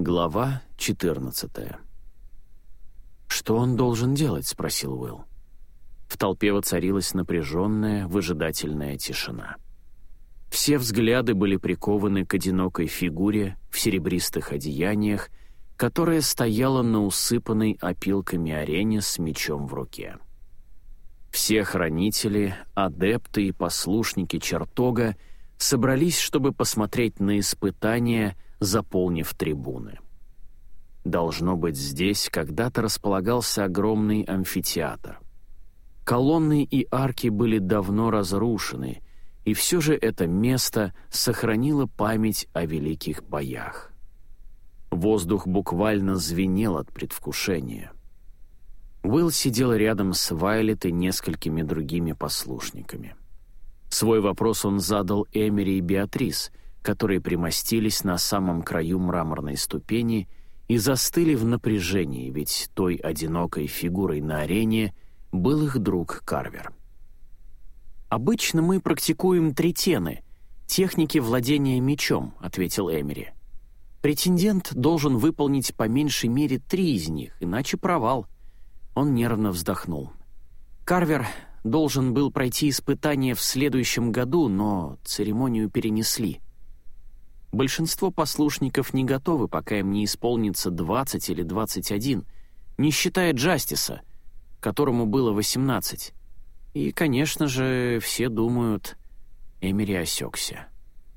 Глава 14 «Что он должен делать?» — спросил Уилл. В толпе воцарилась напряженная, выжидательная тишина. Все взгляды были прикованы к одинокой фигуре в серебристых одеяниях, которая стояла на усыпанной опилками арене с мечом в руке. Все хранители, адепты и послушники чертога собрались, чтобы посмотреть на испытания — заполнив трибуны. Должно быть, здесь когда-то располагался огромный амфитеатр. Колонны и арки были давно разрушены, и все же это место сохранило память о великих боях. Воздух буквально звенел от предвкушения. Уилл сидел рядом с Вайлет и несколькими другими послушниками. Свой вопрос он задал Эмери и Беатрис — которые примостились на самом краю мраморной ступени и застыли в напряжении, ведь той одинокой фигурой на арене был их друг Карвер. «Обычно мы практикуем третены, техники владения мечом», — ответил Эмери. «Претендент должен выполнить по меньшей мере три из них, иначе провал». Он нервно вздохнул. «Карвер должен был пройти испытание в следующем году, но церемонию перенесли. Большинство послушников не готовы, пока им не исполнится 20 или 21, не считая Джастиса, которому было 18. И, конечно же, все думают... Эмери осекся.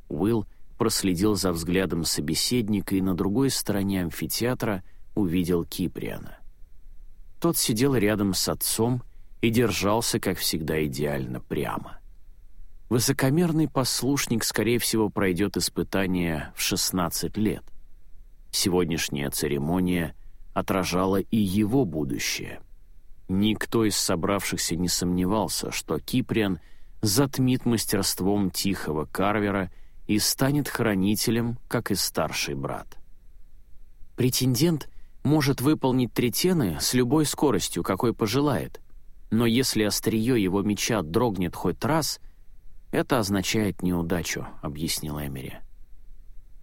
Уилл проследил за взглядом собеседника и на другой стороне амфитеатра увидел Киприана. Тот сидел рядом с отцом и держался, как всегда, идеально прямо. Высокомерный послушник, скорее всего, пройдет испытание в 16 лет. Сегодняшняя церемония отражала и его будущее. Никто из собравшихся не сомневался, что Киприан затмит мастерством тихого Карвера и станет хранителем, как и старший брат. Претендент может выполнить третены с любой скоростью, какой пожелает, но если острие его меча дрогнет хоть раз — «Это означает неудачу», — объяснил Эмери.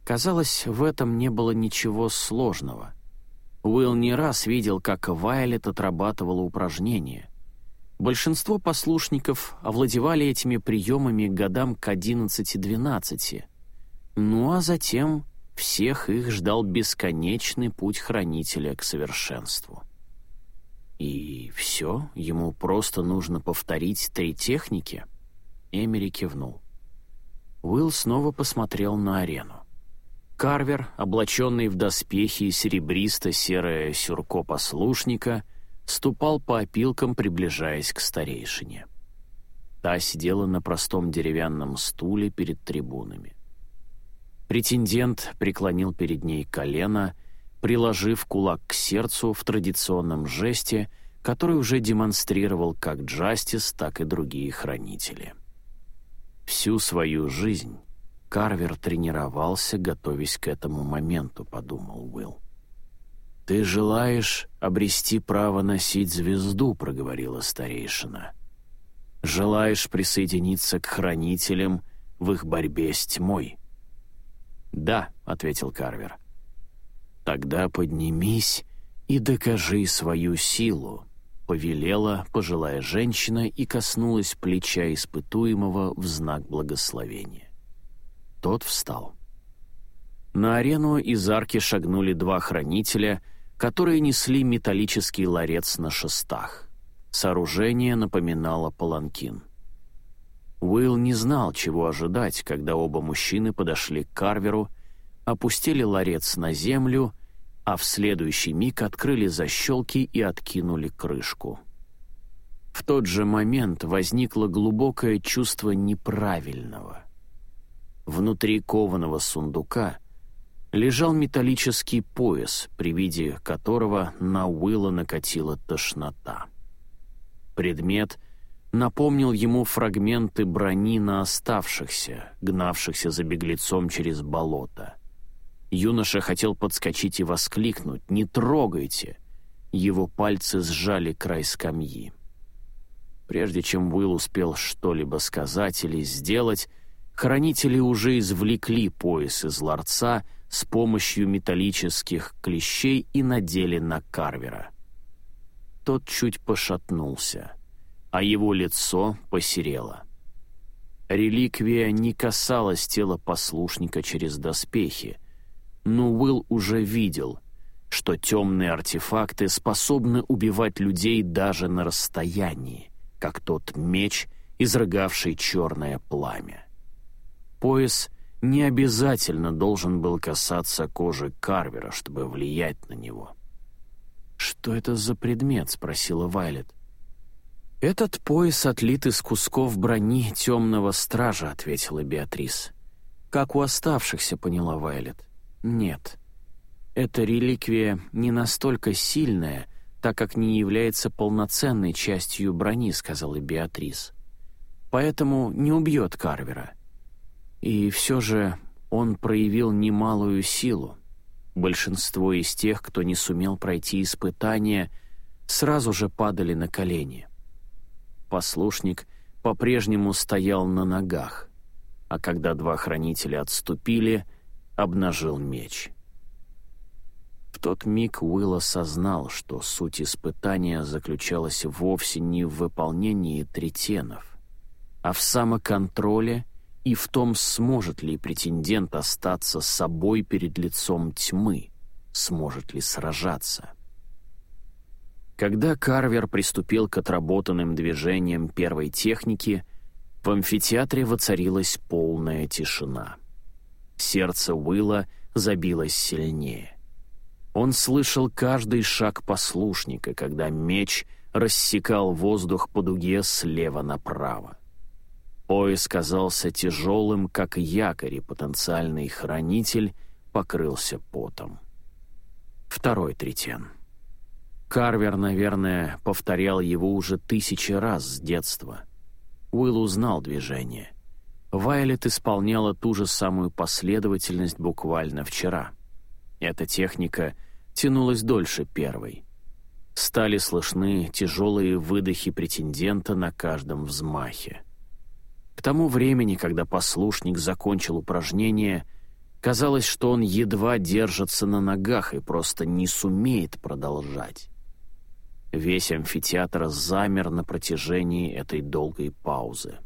Казалось, в этом не было ничего сложного. Уилл не раз видел, как Вайлет отрабатывала упражнения. Большинство послушников овладевали этими приемами годам к 11-12. Ну а затем всех их ждал бесконечный путь хранителя к совершенству. И все, ему просто нужно повторить три техники — Эмери кивнул. Уилл снова посмотрел на арену. Карвер, облаченный в доспехи и серебристо-серое сюрко послушника, ступал по опилкам, приближаясь к старейшине. Та сидела на простом деревянном стуле перед трибунами. Претендент преклонил перед ней колено, приложив кулак к сердцу в традиционном жесте, который уже демонстрировал как Джастис, так и другие хранители. Всю свою жизнь Карвер тренировался, готовясь к этому моменту, подумал Уилл. «Ты желаешь обрести право носить звезду», — проговорила старейшина. «Желаешь присоединиться к хранителям в их борьбе с тьмой?» «Да», — ответил Карвер. «Тогда поднимись и докажи свою силу», повелела пожилая женщина и коснулась плеча испытуемого в знак благословения. Тот встал. На арену из арки шагнули два хранителя, которые несли металлический ларец на шестах. Сооружение напоминало паланкин. Уилл не знал, чего ожидать, когда оба мужчины подошли к Карверу, опустили ларец на землю — а в следующий миг открыли защелки и откинули крышку. В тот же момент возникло глубокое чувство неправильного. Внутри кованого сундука лежал металлический пояс, при виде которого на Уилла накатила тошнота. Предмет напомнил ему фрагменты брони на оставшихся, гнавшихся за беглецом через болото. Юноша хотел подскочить и воскликнуть «Не трогайте!» Его пальцы сжали край скамьи. Прежде чем Уилл успел что-либо сказать или сделать, хранители уже извлекли пояс из ларца, с помощью металлических клещей и надели на Карвера. Тот чуть пошатнулся, а его лицо посерело. Реликвия не касалась тела послушника через доспехи, но Уилл уже видел, что темные артефакты способны убивать людей даже на расстоянии, как тот меч, изрыгавший черное пламя. Пояс не обязательно должен был касаться кожи Карвера, чтобы влиять на него. «Что это за предмет?» — спросила Вайлет. «Этот пояс отлит из кусков брони темного стража», — ответила Беатрис. «Как у оставшихся», — поняла Вайлет. «Нет. Эта реликвия не настолько сильная, так как не является полноценной частью брони», — сказала Беатрис. «Поэтому не убьет Карвера. И все же он проявил немалую силу. Большинство из тех, кто не сумел пройти испытания, сразу же падали на колени. Послушник по-прежнему стоял на ногах, а когда два хранителя отступили, обнажил меч. В тот миг Уилл осознал, что суть испытания заключалась вовсе не в выполнении третенов, а в самоконтроле и в том, сможет ли претендент остаться собой перед лицом тьмы, сможет ли сражаться. Когда Карвер приступил к отработанным движениям первой техники, в амфитеатре воцарилась полная тишина. Сердце Уилла забилось сильнее. Он слышал каждый шаг послушника, когда меч рассекал воздух по дуге слева направо. Пояс казался тяжелым, как якорь, и потенциальный хранитель покрылся потом. Второй третен — Карвер, наверное, повторял его уже тысячи раз с детства. Уилл узнал движение. Вайлет исполняла ту же самую последовательность буквально вчера. Эта техника тянулась дольше первой. Стали слышны тяжелые выдохи претендента на каждом взмахе. К тому времени, когда послушник закончил упражнение, казалось, что он едва держится на ногах и просто не сумеет продолжать. Весь амфитеатр замер на протяжении этой долгой паузы.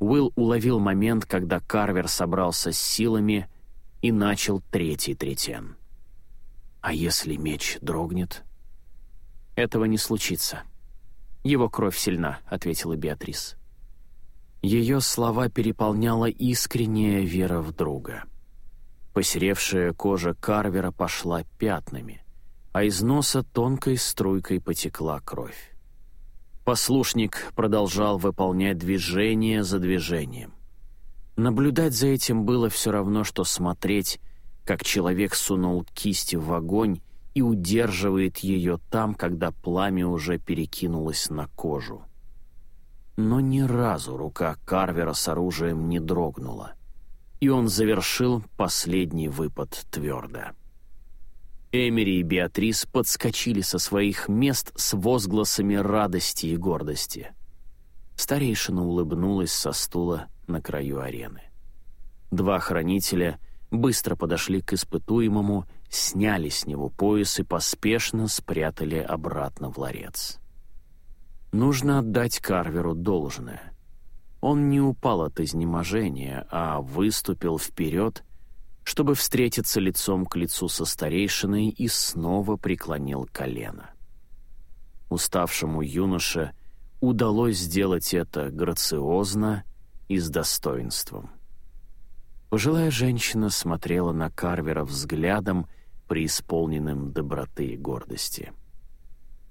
Уилл уловил момент, когда Карвер собрался с силами и начал третий третен. «А если меч дрогнет?» «Этого не случится. Его кровь сильна», — ответила Беатрис. Ее слова переполняла искренняя вера в друга. Посеревшая кожа Карвера пошла пятнами — а из носа тонкой струйкой потекла кровь. Послушник продолжал выполнять движение за движением. Наблюдать за этим было все равно, что смотреть, как человек сунул кисть в огонь и удерживает ее там, когда пламя уже перекинулось на кожу. Но ни разу рука Карвера с оружием не дрогнула, и он завершил последний выпад твердо. Эмери и Беатрис подскочили со своих мест с возгласами радости и гордости. Старейшина улыбнулась со стула на краю арены. Два хранителя быстро подошли к испытуемому, сняли с него пояс и поспешно спрятали обратно в ларец. Нужно отдать Карверу должное. Он не упал от изнеможения, а выступил вперед чтобы встретиться лицом к лицу со старейшиной и снова преклонил колено. Уставшему юноше удалось сделать это грациозно и с достоинством. Пожилая женщина смотрела на Карвера взглядом, преисполненным доброты и гордости.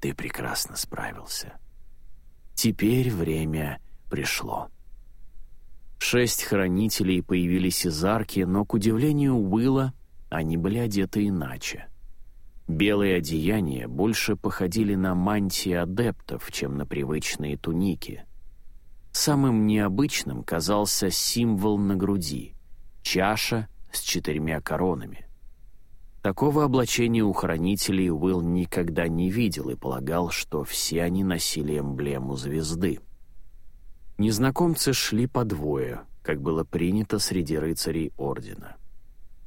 «Ты прекрасно справился. Теперь время пришло». Шесть хранителей появились из арки, но, к удивлению Уилла, они были одеты иначе. Белые одеяния больше походили на мантии адептов, чем на привычные туники. Самым необычным казался символ на груди — чаша с четырьмя коронами. Такого облачения у хранителей Уилл никогда не видел и полагал, что все они носили эмблему звезды. Незнакомцы шли по двое, как было принято среди рыцарей Ордена.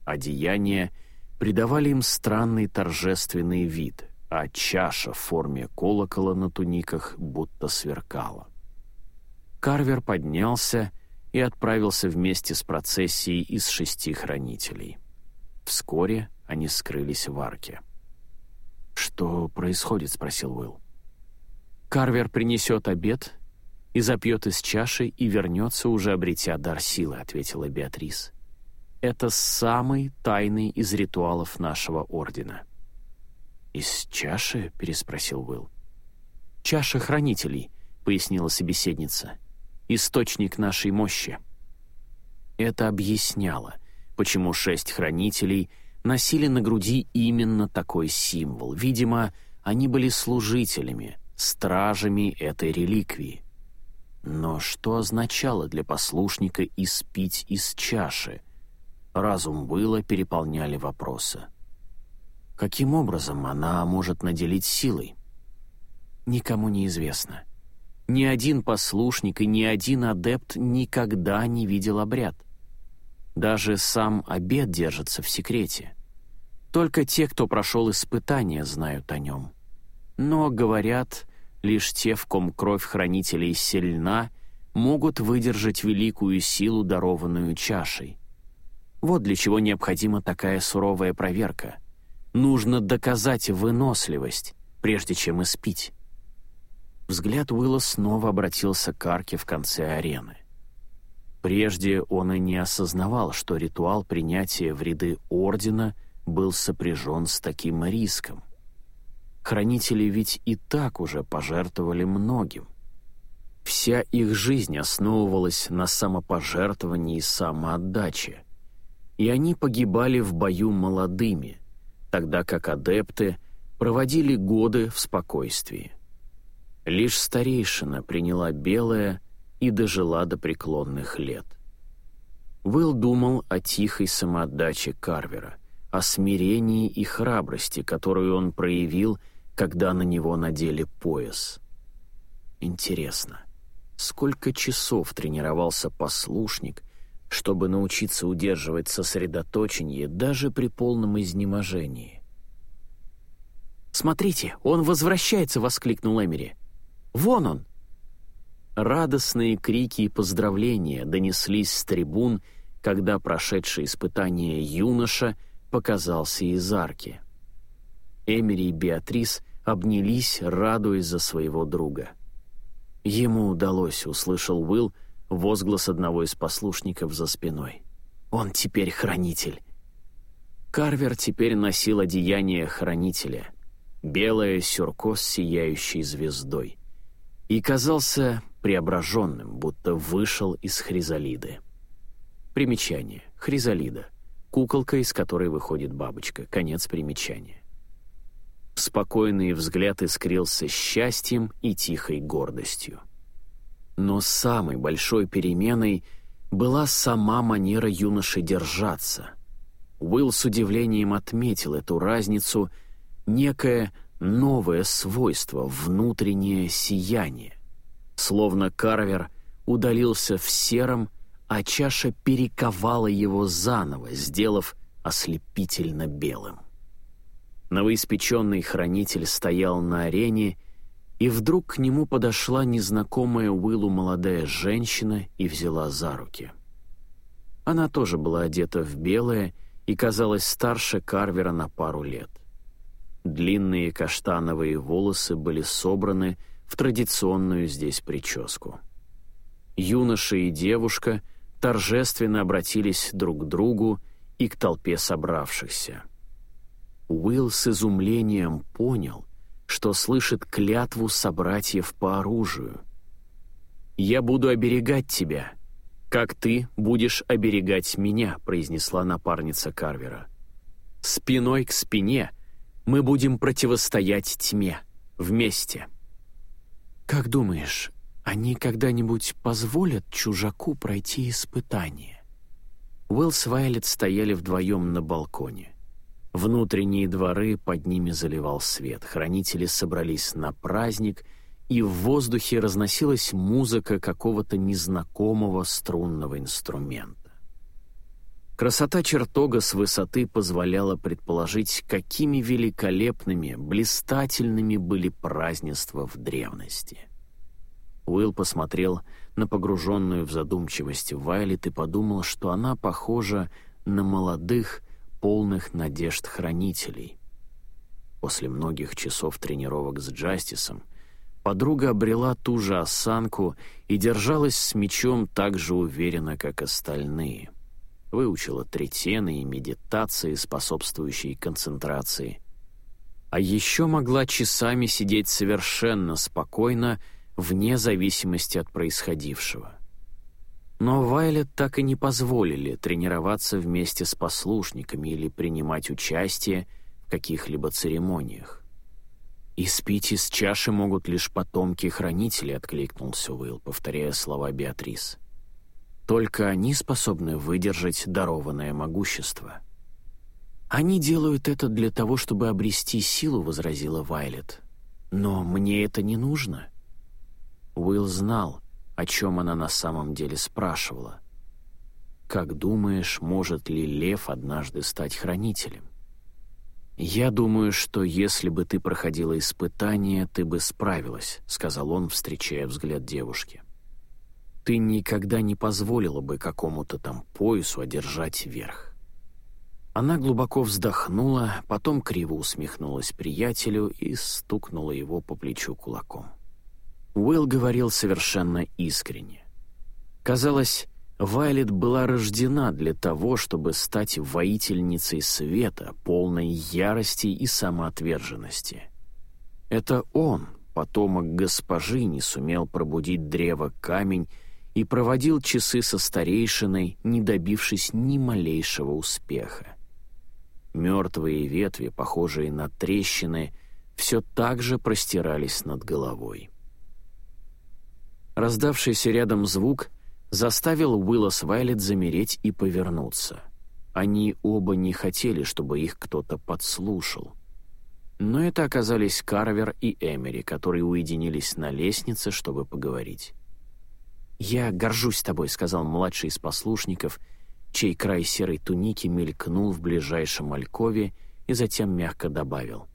Одеяния придавали им странный торжественный вид, а чаша в форме колокола на туниках будто сверкала. Карвер поднялся и отправился вместе с процессией из шести хранителей. Вскоре они скрылись в арке. «Что происходит?» — спросил Уилл. «Карвер принесет обед и запьет из чаши и вернется, уже обретя дар силы», — ответила Беатрис. «Это самый тайный из ритуалов нашего ордена». «Из чаши?» — переспросил Уилл. «Чаша хранителей», — пояснила собеседница. «Источник нашей мощи». Это объясняло, почему шесть хранителей носили на груди именно такой символ. Видимо, они были служителями, стражами этой реликвии. Но что означало для послушника испить из чаши? Разум было переполняли вопросы. Каким образом она может наделить силой? Никому не известно. Ни один послушник и ни один адепт никогда не видел обряд. Даже сам обед держится в секрете. Только те, кто прошел испытания, знают о нем. Но, говорят, лишь те, в ком кровь хранителей сильна, могут выдержать великую силу, дарованную чашей. Вот для чего необходима такая суровая проверка. Нужно доказать выносливость, прежде чем испить. Взгляд Уилла снова обратился к арке в конце арены. Прежде он и не осознавал, что ритуал принятия в ряды Ордена был сопряжен с таким риском. Хранители ведь и так уже пожертвовали многим. Вся их жизнь основывалась на самопожертвовании и самоотдаче. И они погибали в бою молодыми, тогда как адепты проводили годы в спокойствии. Лишь старейшина приняла белое и дожила до преклонных лет. Уилл думал о тихой самоотдаче Карвера, о смирении и храбрости, которую он проявил, когда на него надели пояс. Интересно, сколько часов тренировался послушник, чтобы научиться удерживать сосредоточение даже при полном изнеможении? «Смотрите, он возвращается!» — воскликнул Эмери. «Вон он!» Радостные крики и поздравления донеслись с трибун, когда прошедший испытание юноша показался из арки. Эмери и Беатрис обнялись, радуясь за своего друга. Ему удалось, услышал Уилл, возглас одного из послушников за спиной. «Он теперь хранитель». Карвер теперь носил одеяние хранителя, белое сюрко с сияющей звездой, и казался преображенным, будто вышел из хризалиды. Примечание. Хризалида. Куколка, из которой выходит бабочка. Конец примечания. Спокойный взгляд искрился счастьем и тихой гордостью. Но самой большой переменой была сама манера юноши держаться. Уилл с удивлением отметил эту разницу, некое новое свойство, внутреннее сияние. Словно карвер удалился в сером, а чаша перековала его заново, сделав ослепительно белым. Новоиспеченный хранитель стоял на арене, и вдруг к нему подошла незнакомая Уиллу молодая женщина и взяла за руки. Она тоже была одета в белое и казалась старше Карвера на пару лет. Длинные каштановые волосы были собраны в традиционную здесь прическу. Юноша и девушка торжественно обратились друг к другу и к толпе собравшихся. Уилл с изумлением понял, что слышит клятву собратьев по оружию. «Я буду оберегать тебя, как ты будешь оберегать меня», произнесла напарница Карвера. «Спиной к спине мы будем противостоять тьме, вместе». «Как думаешь, они когда-нибудь позволят чужаку пройти испытание?» Уилл с Вайлет стояли вдвоем на балконе. Внутренние дворы под ними заливал свет, хранители собрались на праздник, и в воздухе разносилась музыка какого-то незнакомого струнного инструмента. Красота чертога с высоты позволяла предположить, какими великолепными, блистательными были празднества в древности. Уилл посмотрел на погруженную в задумчивость Вайлет и подумал, что она похожа на молодых, полных надежд хранителей. После многих часов тренировок с Джастисом подруга обрела ту же осанку и держалась с мечом так же уверенно, как остальные. Выучила третены и медитации, способствующие концентрации. А еще могла часами сидеть совершенно спокойно, вне зависимости от происходившего. Но Вайлет так и не позволили тренироваться вместе с послушниками или принимать участие в каких-либо церемониях. «И спить из чаши могут лишь потомки хранителей», — откликнулся Уилл, повторяя слова Беатрис. «Только они способны выдержать дарованное могущество». «Они делают это для того, чтобы обрести силу», — возразила Вайлет. «Но мне это не нужно». Уилл знал, о чем она на самом деле спрашивала. «Как думаешь, может ли лев однажды стать хранителем?» «Я думаю, что если бы ты проходила испытание, ты бы справилась», — сказал он, встречая взгляд девушки. «Ты никогда не позволила бы какому-то там поясу одержать верх». Она глубоко вздохнула, потом криво усмехнулась приятелю и стукнула его по плечу кулаком. Уилл говорил совершенно искренне. Казалось, Вайлет была рождена для того, чтобы стать воительницей света, полной ярости и самоотверженности. Это он, потомок госпожи, не сумел пробудить древо камень и проводил часы со старейшиной, не добившись ни малейшего успеха. Мертвые ветви, похожие на трещины, все так же простирались над головой. Раздавшийся рядом звук заставил Уилла с Вайлет замереть и повернуться. Они оба не хотели, чтобы их кто-то подслушал. Но это оказались Карвер и Эмери, которые уединились на лестнице, чтобы поговорить. «Я горжусь тобой», — сказал младший из послушников, чей край серой туники мелькнул в ближайшем алькове и затем мягко добавил.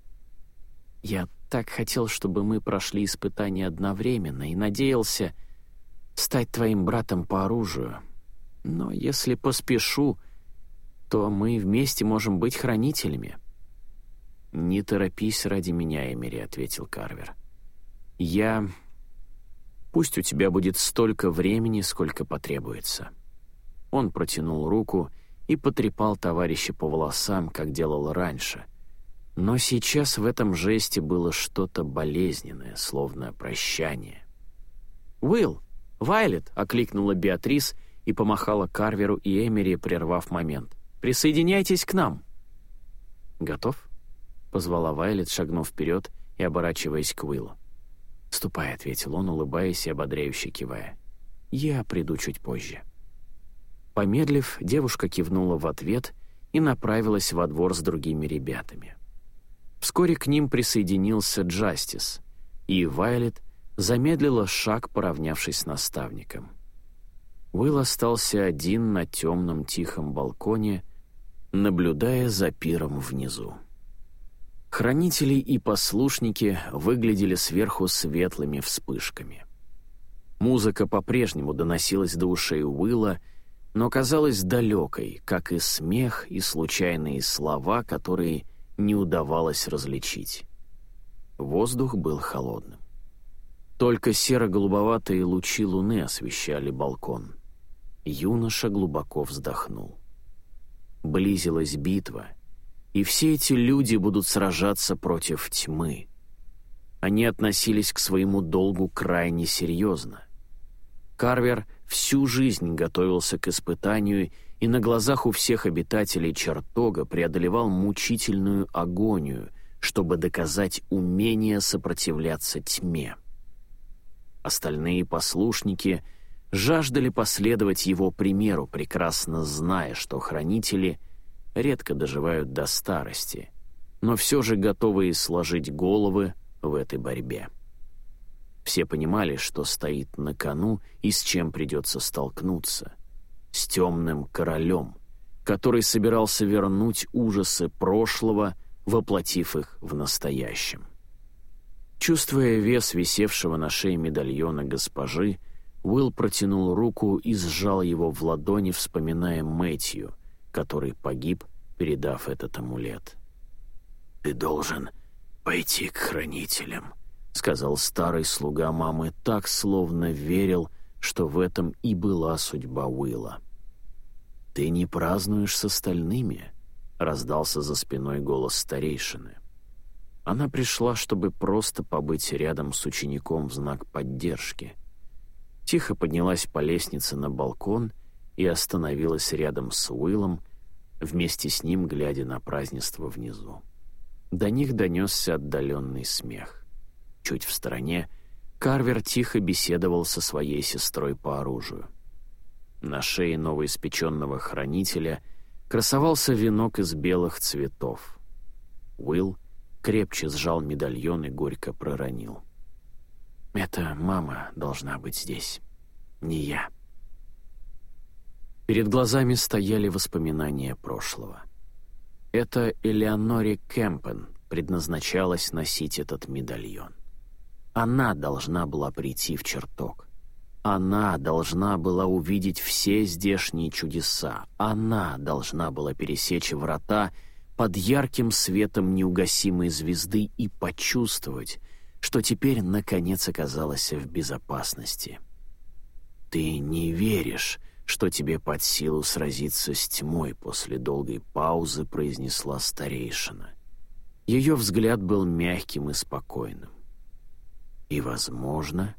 «Я так хотел, чтобы мы прошли испытание одновременно и надеялся стать твоим братом по оружию. Но если поспешу, то мы вместе можем быть хранителями». «Не торопись ради меня, Эмери», — ответил Карвер. «Я... Пусть у тебя будет столько времени, сколько потребуется». Он протянул руку и потрепал товарища по волосам, как делал раньше — но сейчас в этом жесте было что-то болезненное, словно прощание. «Уилл! Вайлет!» — окликнула Беатрис и помахала Карверу и Эмери, прервав момент. «Присоединяйтесь к нам!» «Готов?» — позвала Вайлет, шагнув вперед и оборачиваясь к Уиллу. «Ступай», — ответил он, улыбаясь и ободряюще кивая. «Я приду чуть позже». Помедлив, девушка кивнула в ответ и направилась во двор с другими ребятами. Вскоре к ним присоединился Джастис, и Вайлет замедлила шаг, поравнявшись с наставником. Уилл остался один на темном тихом балконе, наблюдая за пиром внизу. Хранители и послушники выглядели сверху светлыми вспышками. Музыка по-прежнему доносилась до ушей Уилла, но казалась далекой, как и смех и случайные слова, которые не удавалось различить. Воздух был холодным. Только серо-голубоватые лучи луны освещали балкон. Юноша глубоко вздохнул. Близилась битва, и все эти люди будут сражаться против тьмы. Они относились к своему долгу крайне серьезно. Карвер всю жизнь готовился к испытанию и на глазах у всех обитателей чертога преодолевал мучительную агонию, чтобы доказать умение сопротивляться тьме. Остальные послушники жаждали последовать его примеру, прекрасно зная, что хранители редко доживают до старости, но все же готовые сложить головы в этой борьбе. Все понимали, что стоит на кону и с чем придется столкнуться — с темным королем, который собирался вернуть ужасы прошлого, воплотив их в настоящем. Чувствуя вес висевшего на шее медальона госпожи, Уилл протянул руку и сжал его в ладони, вспоминая Мэтью, который погиб, передав этот амулет. «Ты должен пойти к хранителям», — сказал старый слуга мамы так, словно верил, что в этом и была судьба Уилла. «Ты не празднуешь с остальными», — раздался за спиной голос старейшины. Она пришла, чтобы просто побыть рядом с учеником в знак поддержки. Тихо поднялась по лестнице на балкон и остановилась рядом с Уиллом, вместе с ним глядя на празднество внизу. До них донесся отдаленный смех. Чуть в стороне Карвер тихо беседовал со своей сестрой по оружию. На шее новоиспеченного хранителя красовался венок из белых цветов. Уилл крепче сжал медальон и горько проронил. «Это мама должна быть здесь, не я». Перед глазами стояли воспоминания прошлого. Это Элеоноре Кэмпен предназначалось носить этот медальон. Она должна была прийти в чертог. Она должна была увидеть все здешние чудеса. Она должна была пересечь врата под ярким светом неугасимой звезды и почувствовать, что теперь наконец оказалась в безопасности. «Ты не веришь, что тебе под силу сразиться с тьмой», после долгой паузы произнесла старейшина. Ее взгляд был мягким и спокойным. «И, возможно,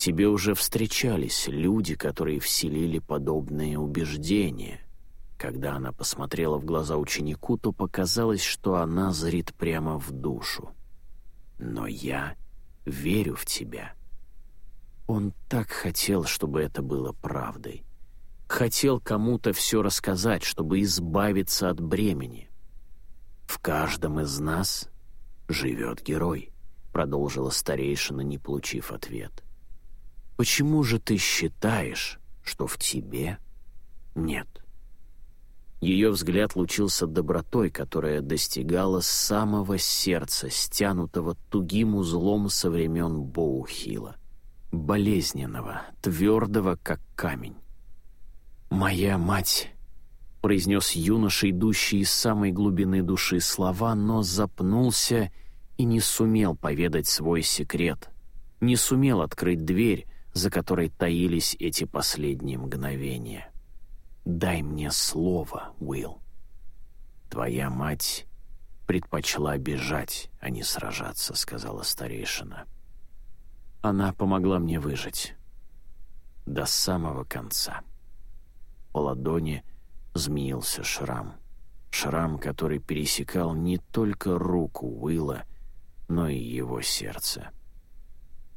тебе уже встречались люди, которые вселили подобные убеждения», когда она посмотрела в глаза ученику, то показалось, что она зрит прямо в душу. «Но я верю в тебя». Он так хотел, чтобы это было правдой. Хотел кому-то все рассказать, чтобы избавиться от бремени. «В каждом из нас живет герой», — продолжила старейшина, не получив ответ. «Почему же ты считаешь, что в тебе нет?» Ее взгляд лучился добротой, которая достигала самого сердца, стянутого тугим узлом со времен Боухила. Болезненного, твердого, как камень. «Моя мать!» — произнес юноша, идущий из самой глубины души слова, но запнулся и не сумел поведать свой секрет, не сумел открыть дверь, за которой таились эти последние мгновения. «Дай мне слово, Уилл. Твоя мать предпочла бежать, а не сражаться», — сказала старейшина. «Она помогла мне выжить. До самого конца». По ладони змеился шрам. Шрам, который пересекал не только руку Уилла, но и его сердце.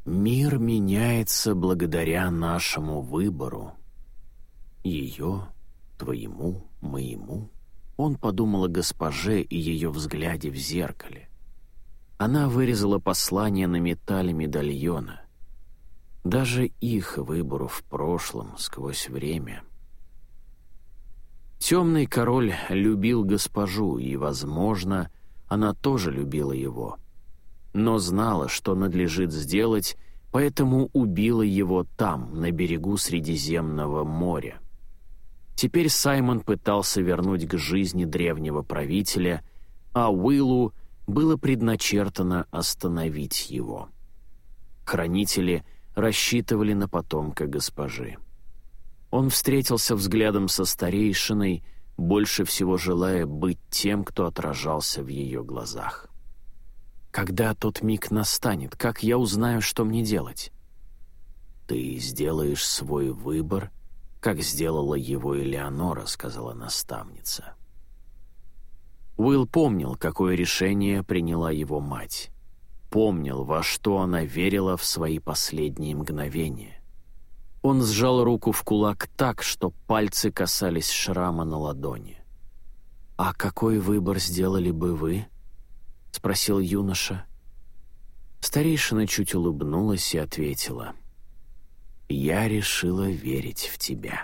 «Мир меняется благодаря нашему выбору», ее, твоему, моему. Он подумал о госпоже и ее взгляде в зеркале. Она вырезала послание на металле медальона. Даже их выбору в прошлом, сквозь время. Темный король любил госпожу, и, возможно, она тоже любила его. Но знала, что надлежит сделать, поэтому убила его там, на берегу Средиземного моря. Теперь Саймон пытался вернуть к жизни древнего правителя, а Уиллу было предначертано остановить его. Хранители рассчитывали на потомка госпожи. Он встретился взглядом со старейшиной, больше всего желая быть тем, кто отражался в ее глазах. «Когда тот миг настанет, как я узнаю, что мне делать?» «Ты сделаешь свой выбор», как сделала его Элеонора», — сказала наставница. Уилл помнил, какое решение приняла его мать. Помнил, во что она верила в свои последние мгновения. Он сжал руку в кулак так, что пальцы касались шрама на ладони. «А какой выбор сделали бы вы?» — спросил юноша. Старейшина чуть улыбнулась и ответила — я решила верить в тебя».